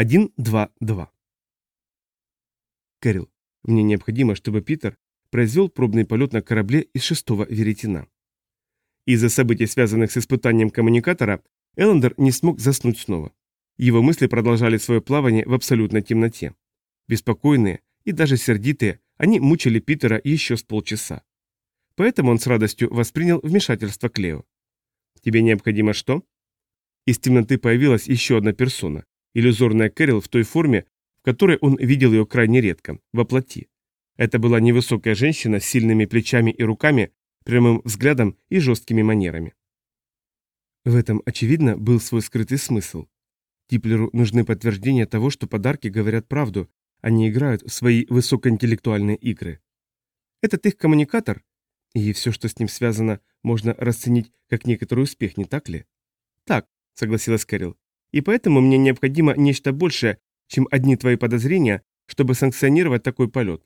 1-2-2. Кэрил, мне необходимо, чтобы Питер произвел пробный полет на корабле из шестого веретена. Из-за событий, связанных с испытанием коммуникатора, Эллендер не смог заснуть снова. Его мысли продолжали свое плавание в абсолютной темноте. Беспокойные и даже сердитые, они мучили Питера еще с полчаса. Поэтому он с радостью воспринял вмешательство Клео. «Тебе необходимо что?» Из темноты появилась еще одна персона, иллюзорная Кэрил в той форме, в которой он видел ее крайне редко, во плоти. Это была невысокая женщина с сильными плечами и руками, прямым взглядом и жесткими манерами. В этом, очевидно, был свой скрытый смысл. Типлеру нужны подтверждения того, что подарки говорят правду, а не играют в свои высокоинтеллектуальные игры. Этот их коммуникатор, и все, что с ним связано, можно расценить как некоторый успех, не так ли? Так, согласилась Кэрил. И поэтому мне необходимо нечто большее, чем одни твои подозрения, чтобы санкционировать такой полет.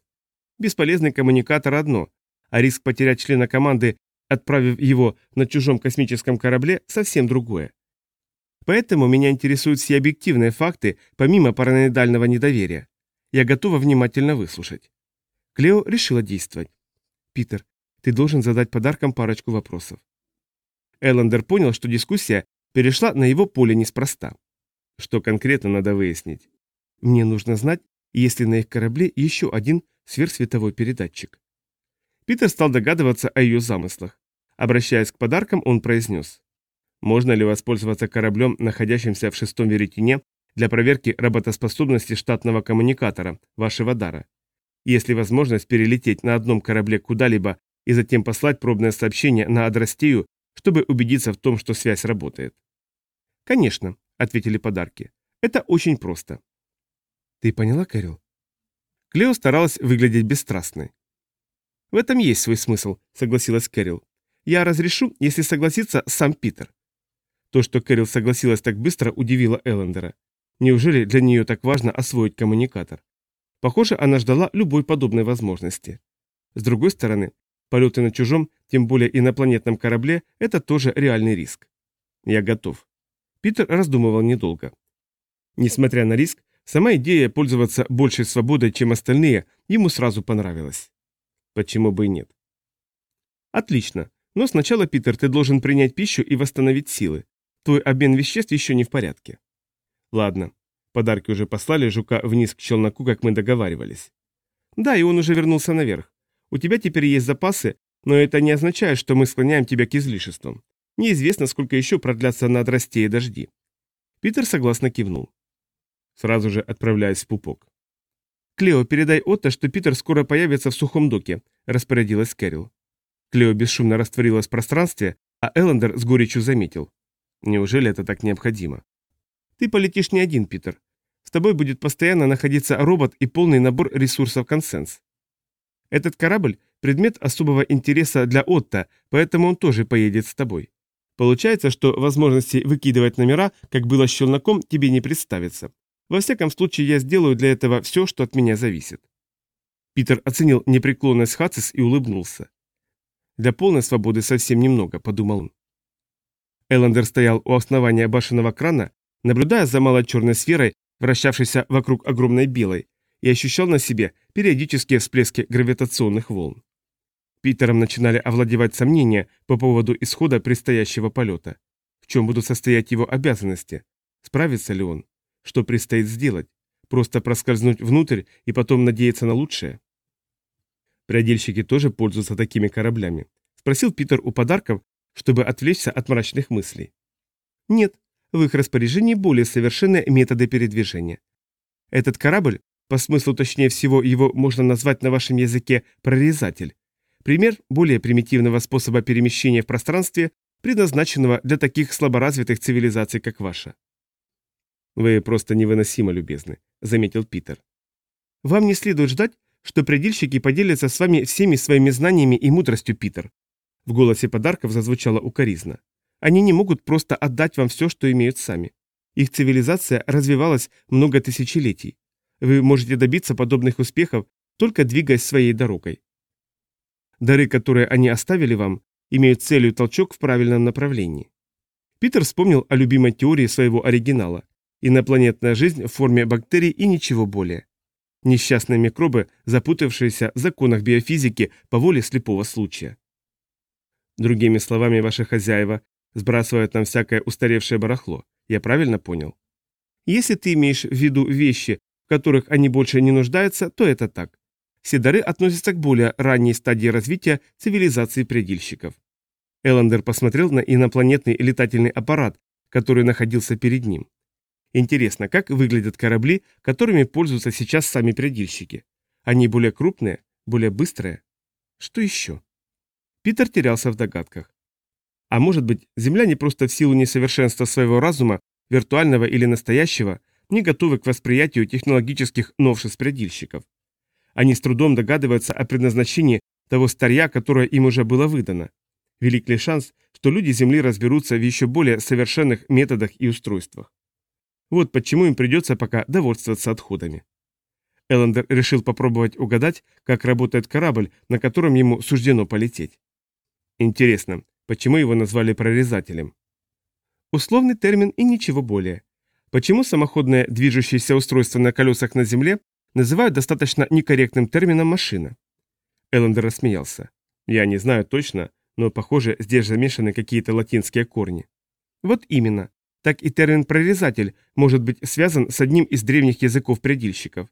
Бесполезный коммуникатор одно, а риск потерять члена команды, отправив его на чужом космическом корабле, совсем другое. Поэтому меня интересуют все объективные факты, помимо параноидального недоверия. Я готова внимательно выслушать. Клео решила действовать. Питер, ты должен задать подаркам парочку вопросов. Эллендер понял, что дискуссия перешла на его поле неспроста. Что конкретно надо выяснить? Мне нужно знать, есть ли на их корабле еще один сверхсветовой передатчик. Питер стал догадываться о ее замыслах. Обращаясь к подаркам, он произнес. Можно ли воспользоваться кораблем, находящимся в шестом веретене, для проверки работоспособности штатного коммуникатора, вашего дара? Есть ли возможность перелететь на одном корабле куда-либо и затем послать пробное сообщение на Адрастею, чтобы убедиться в том, что связь работает? Конечно, ответили подарки. Это очень просто. Ты поняла, Кэрил? Клео старалась выглядеть бесстрастной. В этом есть свой смысл, согласилась Кэрил. Я разрешу, если согласится сам Питер. То, что Кэрил согласилась так быстро, удивило Эллендера. Неужели для нее так важно освоить коммуникатор? Похоже, она ждала любой подобной возможности. С другой стороны, полеты на чужом, тем более инопланетном корабле, это тоже реальный риск. Я готов. Питер раздумывал недолго. Несмотря на риск, сама идея пользоваться большей свободой, чем остальные, ему сразу понравилась. Почему бы и нет? Отлично. Но сначала, Питер, ты должен принять пищу и восстановить силы. Твой обмен веществ еще не в порядке. Ладно. Подарки уже послали жука вниз к челноку, как мы договаривались. Да, и он уже вернулся наверх. У тебя теперь есть запасы, но это не означает, что мы склоняем тебя к излишествам. Неизвестно, сколько еще продлятся над и дожди. Питер согласно кивнул. Сразу же отправляясь в пупок. «Клео, передай Отто, что Питер скоро появится в сухом доке», – распорядилась Кэрил. Клео бесшумно растворилась в пространстве, а Эллендер с горечью заметил. «Неужели это так необходимо?» «Ты полетишь не один, Питер. С тобой будет постоянно находиться робот и полный набор ресурсов консенс. Этот корабль – предмет особого интереса для Отто, поэтому он тоже поедет с тобой. Получается, что возможности выкидывать номера, как было с челноком, тебе не представится. Во всяком случае, я сделаю для этого все, что от меня зависит. Питер оценил непреклонность Хацис и улыбнулся. Для полной свободы совсем немного, подумал он. Эллендер стоял у основания башенного крана, наблюдая за малой черной сферой, вращавшейся вокруг огромной белой, и ощущал на себе периодические всплески гравитационных волн. Питером начинали овладевать сомнения по поводу исхода предстоящего полета. В чем будут состоять его обязанности? Справится ли он? Что предстоит сделать? Просто проскользнуть внутрь и потом надеяться на лучшее? Приодельщики тоже пользуются такими кораблями. Спросил Питер у подарков, чтобы отвлечься от мрачных мыслей. Нет, в их распоряжении более совершенные методы передвижения. Этот корабль, по смыслу точнее всего его можно назвать на вашем языке прорезатель, пример более примитивного способа перемещения в пространстве, предназначенного для таких слаборазвитых цивилизаций, как ваша. «Вы просто невыносимо любезны», — заметил Питер. «Вам не следует ждать, что предельщики поделятся с вами всеми своими знаниями и мудростью, Питер». В голосе подарков зазвучало укоризна. «Они не могут просто отдать вам все, что имеют сами. Их цивилизация развивалась много тысячелетий. Вы можете добиться подобных успехов, только двигаясь своей дорогой. Дары, которые они оставили вам, имеют целью толчок в правильном направлении». Питер вспомнил о любимой теории своего оригинала Инопланетная жизнь в форме бактерий и ничего более. Несчастные микробы, запутавшиеся в законах биофизики по воле слепого случая. Другими словами, ваши хозяева сбрасывают нам всякое устаревшее барахло. Я правильно понял? Если ты имеешь в виду вещи, в которых они больше не нуждаются, то это так. Седары относятся к более ранней стадии развития цивилизации предельщиков. Эллендер посмотрел на инопланетный летательный аппарат, который находился перед ним. Интересно, как выглядят корабли, которыми пользуются сейчас сами предельщики? Они более крупные, более быстрые? Что еще? Питер терялся в догадках. А может быть, земляне просто в силу несовершенства своего разума, виртуального или настоящего, не готовы к восприятию технологических новшеств предельщиков. Они с трудом догадываются о предназначении того старья, которое им уже было выдано. Велик ли шанс, что люди Земли разберутся в еще более совершенных методах и устройствах. Вот почему им придется пока довольствоваться отходами. Эллендер решил попробовать угадать, как работает корабль, на котором ему суждено полететь. Интересно, почему его назвали прорезателем? Условный термин и ничего более. Почему самоходное движущееся устройство на колесах на Земле называют достаточно некорректным термином «машина». Эллендер рассмеялся. Я не знаю точно, но, похоже, здесь замешаны какие-то латинские корни. Вот именно. Так и термин «прорезатель» может быть связан с одним из древних языков предельщиков.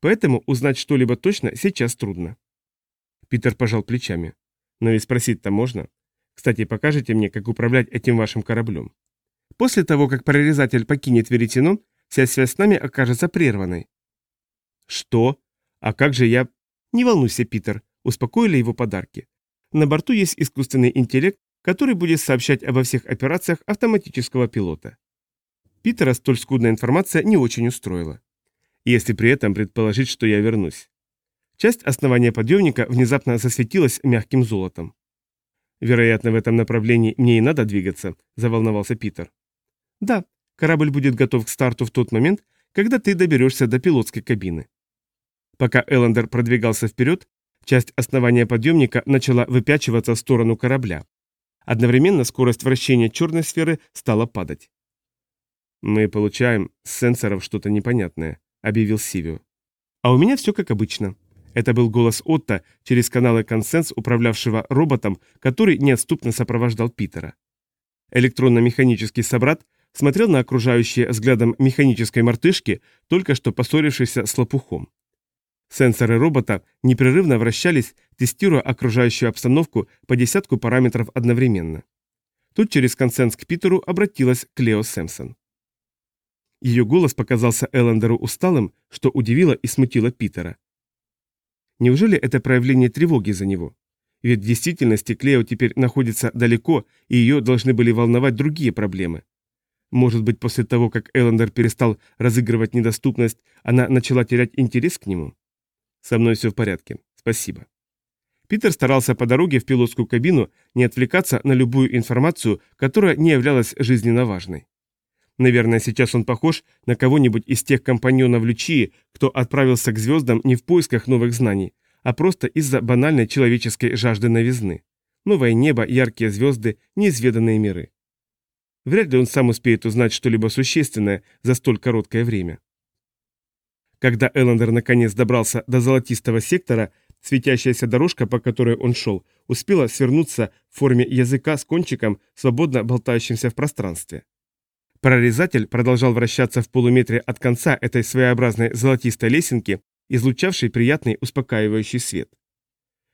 Поэтому узнать что-либо точно сейчас трудно. Питер пожал плечами. Но и спросить-то можно. Кстати, покажите мне, как управлять этим вашим кораблем. После того, как прорезатель покинет веретено, вся связь с нами окажется прерванной. «Что? А как же я...» «Не волнуйся, Питер», — успокоили его подарки. «На борту есть искусственный интеллект, который будет сообщать обо всех операциях автоматического пилота». Питера столь скудная информация не очень устроила. Если при этом предположить, что я вернусь. Часть основания подъемника внезапно засветилась мягким золотом. «Вероятно, в этом направлении мне и надо двигаться», – заволновался Питер. «Да, корабль будет готов к старту в тот момент, когда ты доберешься до пилотской кабины». Пока Эллендер продвигался вперед, часть основания подъемника начала выпячиваться в сторону корабля. Одновременно скорость вращения черной сферы стала падать. «Мы получаем с сенсоров что-то непонятное», — объявил Сивио. «А у меня все как обычно». Это был голос Отто через каналы консенс, управлявшего роботом, который неотступно сопровождал Питера. Электронно-механический собрат смотрел на окружающие взглядом механической мартышки, только что поссорившейся с лопухом. Сенсоры робота непрерывно вращались, тестируя окружающую обстановку по десятку параметров одновременно. Тут через консенс к Питеру обратилась Клео Сэмпсон. Ее голос показался Эллендеру усталым, что удивило и смутило Питера. Неужели это проявление тревоги за него? Ведь в действительности Клео теперь находится далеко, и ее должны были волновать другие проблемы. Может быть, после того, как Эллендер перестал разыгрывать недоступность, она начала терять интерес к нему? Со мной все в порядке. Спасибо. Питер старался по дороге в пилотскую кабину не отвлекаться на любую информацию, которая не являлась жизненно важной. Наверное, сейчас он похож на кого-нибудь из тех компаньонов Лючии, кто отправился к звездам не в поисках новых знаний, а просто из-за банальной человеческой жажды новизны. Новое небо, яркие звезды, неизведанные миры. Вряд ли он сам успеет узнать что-либо существенное за столь короткое время. Когда Эллендер наконец добрался до золотистого сектора, светящаяся дорожка, по которой он шел, успела свернуться в форме языка с кончиком, свободно болтающимся в пространстве. Прорезатель продолжал вращаться в полуметре от конца этой своеобразной золотистой лесенки, излучавшей приятный успокаивающий свет.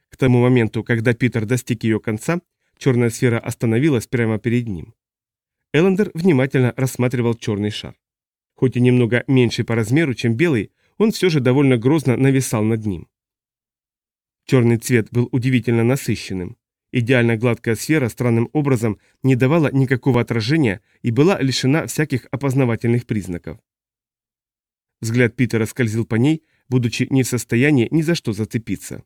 К тому моменту, когда Питер достиг ее конца, черная сфера остановилась прямо перед ним. Эллендер внимательно рассматривал черный шар. Хоть и немного меньше по размеру, чем белый, он все же довольно грозно нависал над ним. Черный цвет был удивительно насыщенным. Идеально гладкая сфера странным образом не давала никакого отражения и была лишена всяких опознавательных признаков. Взгляд Питера скользил по ней, будучи не в состоянии ни за что зацепиться.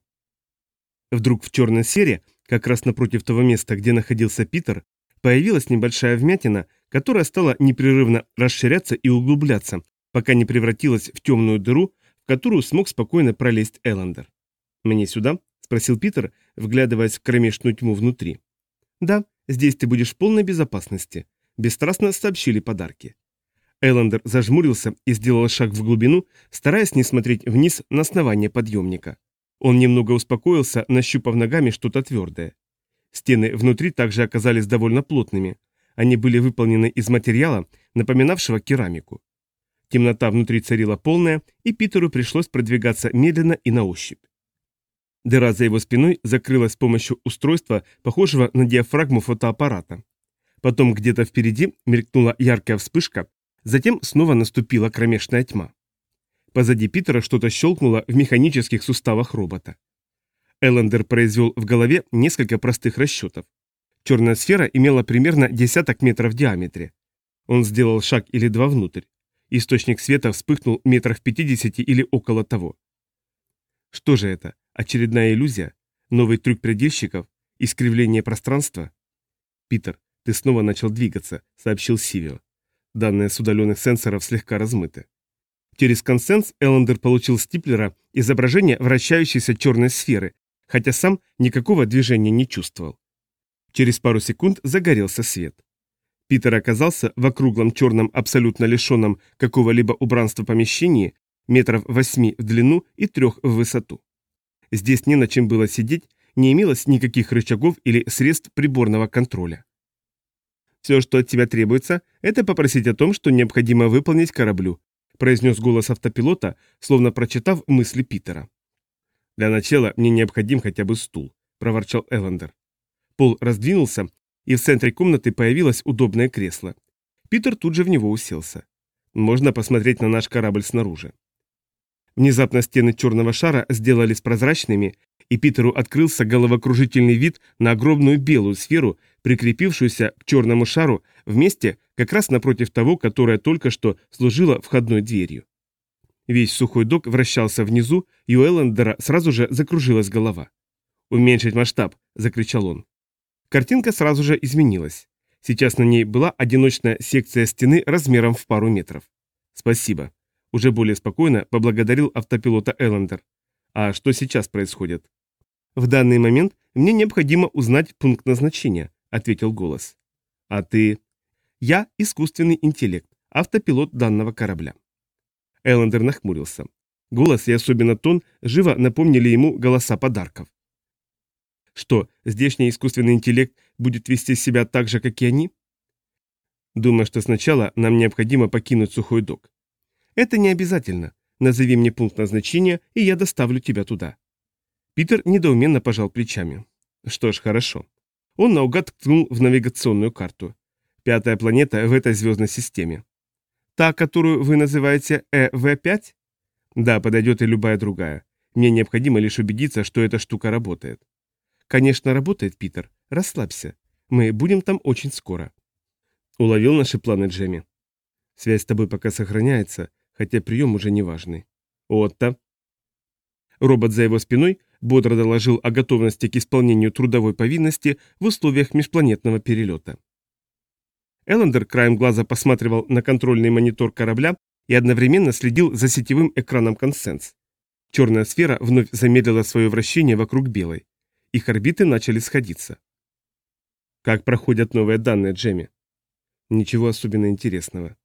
Вдруг в черной сфере, как раз напротив того места, где находился Питер, появилась небольшая вмятина, которая стала непрерывно расширяться и углубляться, пока не превратилась в темную дыру, в которую смог спокойно пролезть Эллендер. «Мне сюда?» – спросил Питер, вглядываясь в кромешную тьму внутри. «Да, здесь ты будешь в полной безопасности», – бесстрастно сообщили подарки. Эллендер зажмурился и сделал шаг в глубину, стараясь не смотреть вниз на основание подъемника. Он немного успокоился, нащупав ногами что-то твердое. Стены внутри также оказались довольно плотными. Они были выполнены из материала, напоминавшего керамику. Темнота внутри царила полная, и Питеру пришлось продвигаться медленно и на ощупь. Дыра за его спиной закрылась с помощью устройства, похожего на диафрагму фотоаппарата. Потом где-то впереди мелькнула яркая вспышка, затем снова наступила кромешная тьма. Позади Питера что-то щелкнуло в механических суставах робота. Эллендер произвел в голове несколько простых расчетов. Черная сфера имела примерно десяток метров в диаметре. Он сделал шаг или два внутрь. Источник света вспыхнул метрах в пятидесяти или около того. Что же это? Очередная иллюзия? Новый трюк предельщиков? Искривление пространства? Питер, ты снова начал двигаться, сообщил Сивио. Данные с удаленных сенсоров слегка размыты. Через консенс Эллендер получил стиплера изображение вращающейся черной сферы, хотя сам никакого движения не чувствовал. Через пару секунд загорелся свет. Питер оказался в округлом черном абсолютно лишенном какого-либо убранства помещении, метров восьми в длину и трех в высоту. Здесь не на чем было сидеть, не имелось никаких рычагов или средств приборного контроля. «Все, что от тебя требуется, это попросить о том, что необходимо выполнить кораблю», произнес голос автопилота, словно прочитав мысли Питера. «Для начала мне необходим хотя бы стул», – проворчал Эвандер. Пол раздвинулся, и в центре комнаты появилось удобное кресло. Питер тут же в него уселся. Можно посмотреть на наш корабль снаружи. Внезапно стены черного шара сделались прозрачными, и Питеру открылся головокружительный вид на огромную белую сферу, прикрепившуюся к черному шару в месте, как раз напротив того, которое только что служило входной дверью. Весь сухой док вращался внизу, и у Эллендера сразу же закружилась голова. «Уменьшить масштаб!» – закричал он. Картинка сразу же изменилась. Сейчас на ней была одиночная секция стены размером в пару метров. «Спасибо», – уже более спокойно поблагодарил автопилота Эллендер. «А что сейчас происходит?» «В данный момент мне необходимо узнать пункт назначения», – ответил голос. «А ты?» «Я искусственный интеллект, автопилот данного корабля». Эллендер нахмурился. Голос и особенно тон живо напомнили ему голоса подарков. Что, здешний искусственный интеллект будет вести себя так же, как и они? Думаю, что сначала нам необходимо покинуть сухой док. Это не обязательно. Назови мне пункт назначения, и я доставлю тебя туда. Питер недоуменно пожал плечами. Что ж, хорошо. Он наугад ткнул в навигационную карту. Пятая планета в этой звездной системе. Та, которую вы называете ЭВ-5? Да, подойдет и любая другая. Мне необходимо лишь убедиться, что эта штука работает. Конечно, работает, Питер. Расслабься. Мы будем там очень скоро. Уловил наши планы, Джемми. Связь с тобой пока сохраняется, хотя прием уже не важный. Отто. Робот за его спиной бодро доложил о готовности к исполнению трудовой повинности в условиях межпланетного перелета. Эллендер краем глаза посматривал на контрольный монитор корабля и одновременно следил за сетевым экраном консенс. Черная сфера вновь замедлила свое вращение вокруг белой. Их орбиты начали сходиться. Как проходят новые данные, Джемми? Ничего особенно интересного.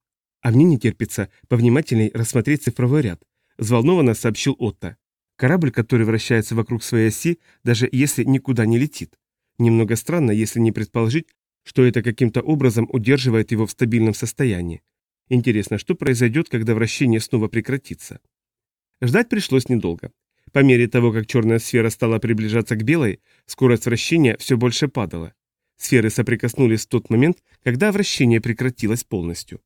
А мне не терпится повнимательней рассмотреть цифровой ряд, взволнованно сообщил Отто. Корабль, который вращается вокруг своей оси, даже если никуда не летит. Немного странно, если не предположить, что это каким-то образом удерживает его в стабильном состоянии. Интересно, что произойдет, когда вращение снова прекратится? Ждать пришлось недолго. По мере того, как черная сфера стала приближаться к белой, скорость вращения все больше падала. Сферы соприкоснулись в тот момент, когда вращение прекратилось полностью.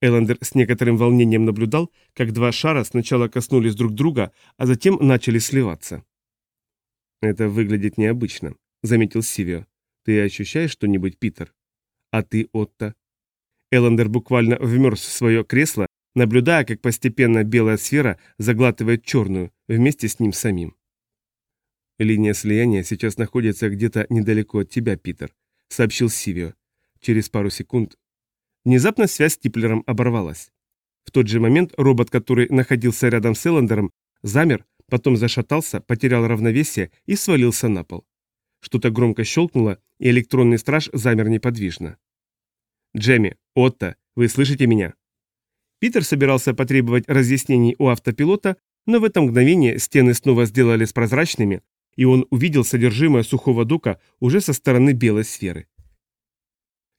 Эллендер с некоторым волнением наблюдал, как два шара сначала коснулись друг друга, а затем начали сливаться. «Это выглядит необычно», — заметил Сивио. Ты ощущаешь что-нибудь, Питер? А ты, Отто? Эллендер буквально вмерз в свое кресло, наблюдая, как постепенно белая сфера заглатывает черную, вместе с ним самим. «Линия слияния сейчас находится где-то недалеко от тебя, Питер», — сообщил Сивио. Через пару секунд. Внезапно связь с Типлером оборвалась. В тот же момент робот, который находился рядом с Эллендером, замер, потом зашатался, потерял равновесие и свалился на пол. Что-то громко щелкнуло, и электронный страж замер неподвижно. «Джемми, Отто, вы слышите меня?» Питер собирался потребовать разъяснений у автопилота, но в это мгновение стены снова сделались прозрачными, и он увидел содержимое сухого дока уже со стороны белой сферы.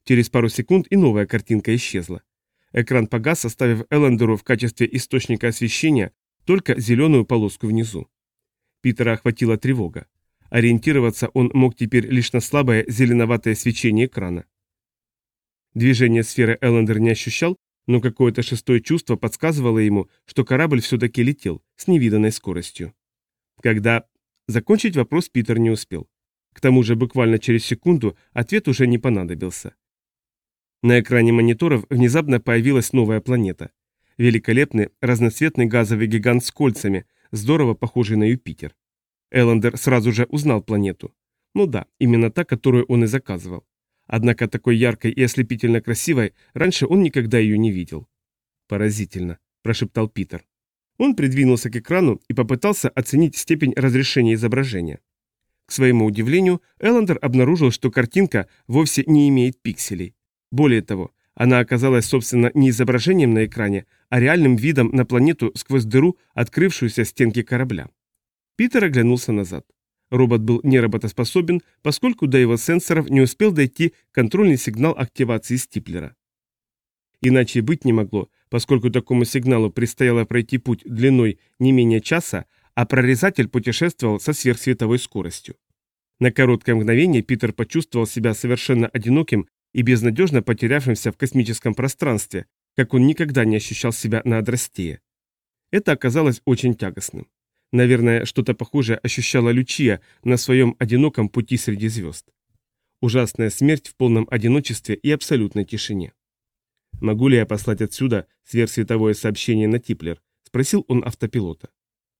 Через пару секунд и новая картинка исчезла. Экран погас, оставив Эллендеру в качестве источника освещения только зеленую полоску внизу. Питера охватила тревога. Ориентироваться он мог теперь лишь на слабое зеленоватое свечение экрана. Движение сферы Эллендер не ощущал, но какое-то шестое чувство подсказывало ему, что корабль все-таки летел с невиданной скоростью. Когда... Закончить вопрос Питер не успел. К тому же буквально через секунду ответ уже не понадобился. На экране мониторов внезапно появилась новая планета. Великолепный разноцветный газовый гигант с кольцами, здорово похожий на Юпитер. Эллендер сразу же узнал планету. Ну да, именно та, которую он и заказывал. Однако такой яркой и ослепительно красивой раньше он никогда ее не видел. «Поразительно», – прошептал Питер. Он придвинулся к экрану и попытался оценить степень разрешения изображения. К своему удивлению, Эллендер обнаружил, что картинка вовсе не имеет пикселей. Более того, она оказалась, собственно, не изображением на экране, а реальным видом на планету сквозь дыру, открывшуюся стенки корабля. Питер оглянулся назад. Робот был неработоспособен, поскольку до его сенсоров не успел дойти контрольный сигнал активации стиплера. Иначе быть не могло, поскольку такому сигналу предстояло пройти путь длиной не менее часа, а прорезатель путешествовал со сверхсветовой скоростью. На короткое мгновение Питер почувствовал себя совершенно одиноким и безнадежно потерявшимся в космическом пространстве, как он никогда не ощущал себя на Адрастее. Это оказалось очень тягостным. Наверное, что-то похожее ощущала Лючия на своем одиноком пути среди звезд. Ужасная смерть в полном одиночестве и абсолютной тишине. «Могу ли я послать отсюда сверхсветовое сообщение на Типлер?» – спросил он автопилота.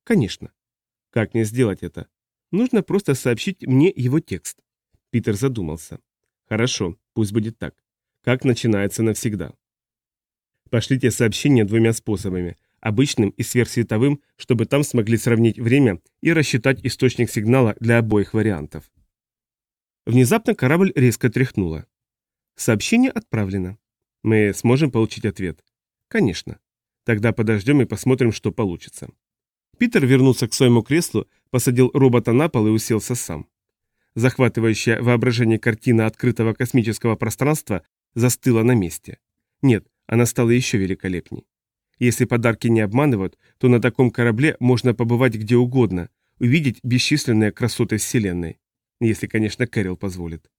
«Конечно». «Как мне сделать это?» «Нужно просто сообщить мне его текст». Питер задумался. «Хорошо, пусть будет так. Как начинается навсегда?» Пошлите сообщение двумя способами – обычным и сверхсветовым, чтобы там смогли сравнить время и рассчитать источник сигнала для обоих вариантов. Внезапно корабль резко тряхнуло. Сообщение отправлено. Мы сможем получить ответ? Конечно. Тогда подождем и посмотрим, что получится. Питер вернулся к своему креслу, посадил робота на пол и уселся сам. Захватывающая воображение картина открытого космического пространства застыла на месте. Нет, она стала еще великолепней. Если подарки не обманывают, то на таком корабле можно побывать где угодно, увидеть бесчисленные красоты Вселенной. Если, конечно, Кэрил позволит.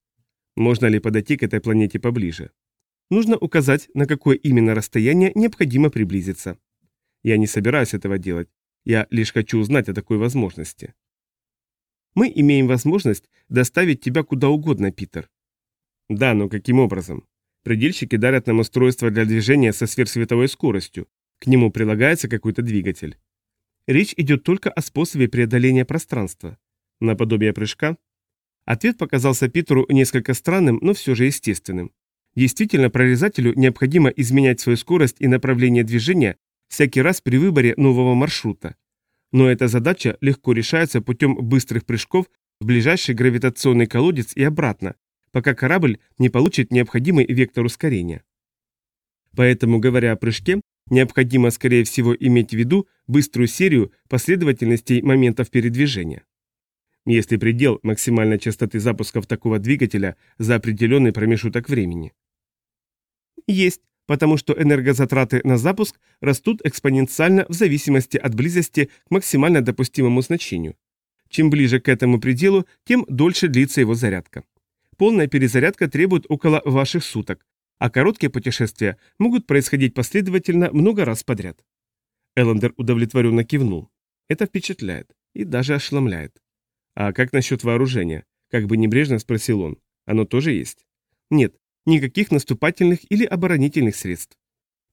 Можно ли подойти к этой планете поближе? Нужно указать, на какое именно расстояние необходимо приблизиться. Я не собираюсь этого делать. Я лишь хочу узнать о такой возможности. Мы имеем возможность доставить тебя куда угодно, Питер. Да, но каким образом? Предельщики дарят нам устройство для движения со сверхсветовой скоростью, к нему прилагается какой-то двигатель. Речь идет только о способе преодоления пространства. Наподобие прыжка. Ответ показался Питеру несколько странным, но все же естественным. Действительно, прорезателю необходимо изменять свою скорость и направление движения всякий раз при выборе нового маршрута. Но эта задача легко решается путем быстрых прыжков в ближайший гравитационный колодец и обратно, пока корабль не получит необходимый вектор ускорения. Поэтому, говоря о прыжке, Необходимо, скорее всего, иметь в виду быструю серию последовательностей моментов передвижения. Если предел максимальной частоты запусков такого двигателя за определенный промежуток времени. Есть, потому что энергозатраты на запуск растут экспоненциально в зависимости от близости к максимально допустимому значению. Чем ближе к этому пределу, тем дольше длится его зарядка. Полная перезарядка требует около ваших суток, а короткие путешествия могут происходить последовательно много раз подряд. Эллендер удовлетворенно кивнул. Это впечатляет и даже ошеломляет. А как насчет вооружения? Как бы небрежно спросил он. Оно тоже есть? Нет, никаких наступательных или оборонительных средств.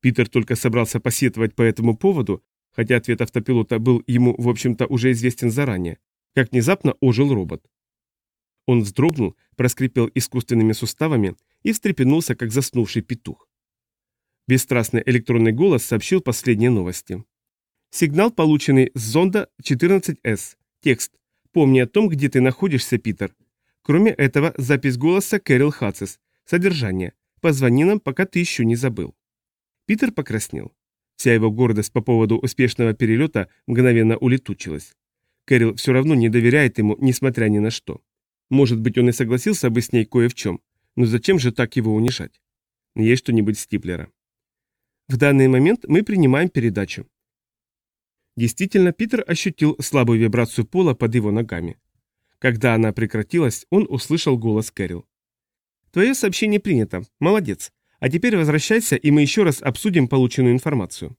Питер только собрался посетовать по этому поводу, хотя ответ автопилота был ему, в общем-то, уже известен заранее, как внезапно ожил робот. Он вздрогнул, проскрипел искусственными суставами и встрепенулся, как заснувший петух. Бесстрастный электронный голос сообщил последние новости. Сигнал, полученный с зонда 14С. Текст. Помни о том, где ты находишься, Питер. Кроме этого, запись голоса Кэрил Хацис. Содержание. Позвони нам, пока ты еще не забыл. Питер покраснел. Вся его гордость по поводу успешного перелета мгновенно улетучилась. Кэрил все равно не доверяет ему, несмотря ни на что. Может быть, он и согласился бы с ней кое в чем, но зачем же так его унижать? Есть что-нибудь Стиплера. В данный момент мы принимаем передачу. Действительно, Питер ощутил слабую вибрацию пола под его ногами. Когда она прекратилась, он услышал голос Кэрил. «Твое сообщение принято. Молодец. А теперь возвращайся, и мы еще раз обсудим полученную информацию».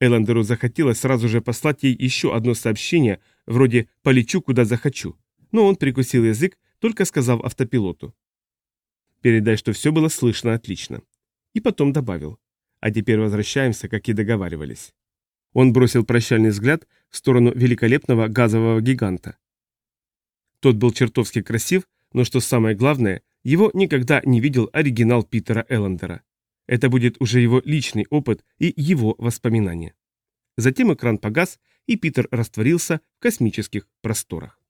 Эллендеру захотелось сразу же послать ей еще одно сообщение, вроде «полечу, куда захочу», но он прикусил язык, только сказав автопилоту. «Передай, что все было слышно отлично». И потом добавил. «А теперь возвращаемся, как и договаривались». Он бросил прощальный взгляд в сторону великолепного газового гиганта. Тот был чертовски красив, но что самое главное, его никогда не видел оригинал Питера Эллендера. Это будет уже его личный опыт и его воспоминания. Затем экран погас, и Питер растворился в космических просторах.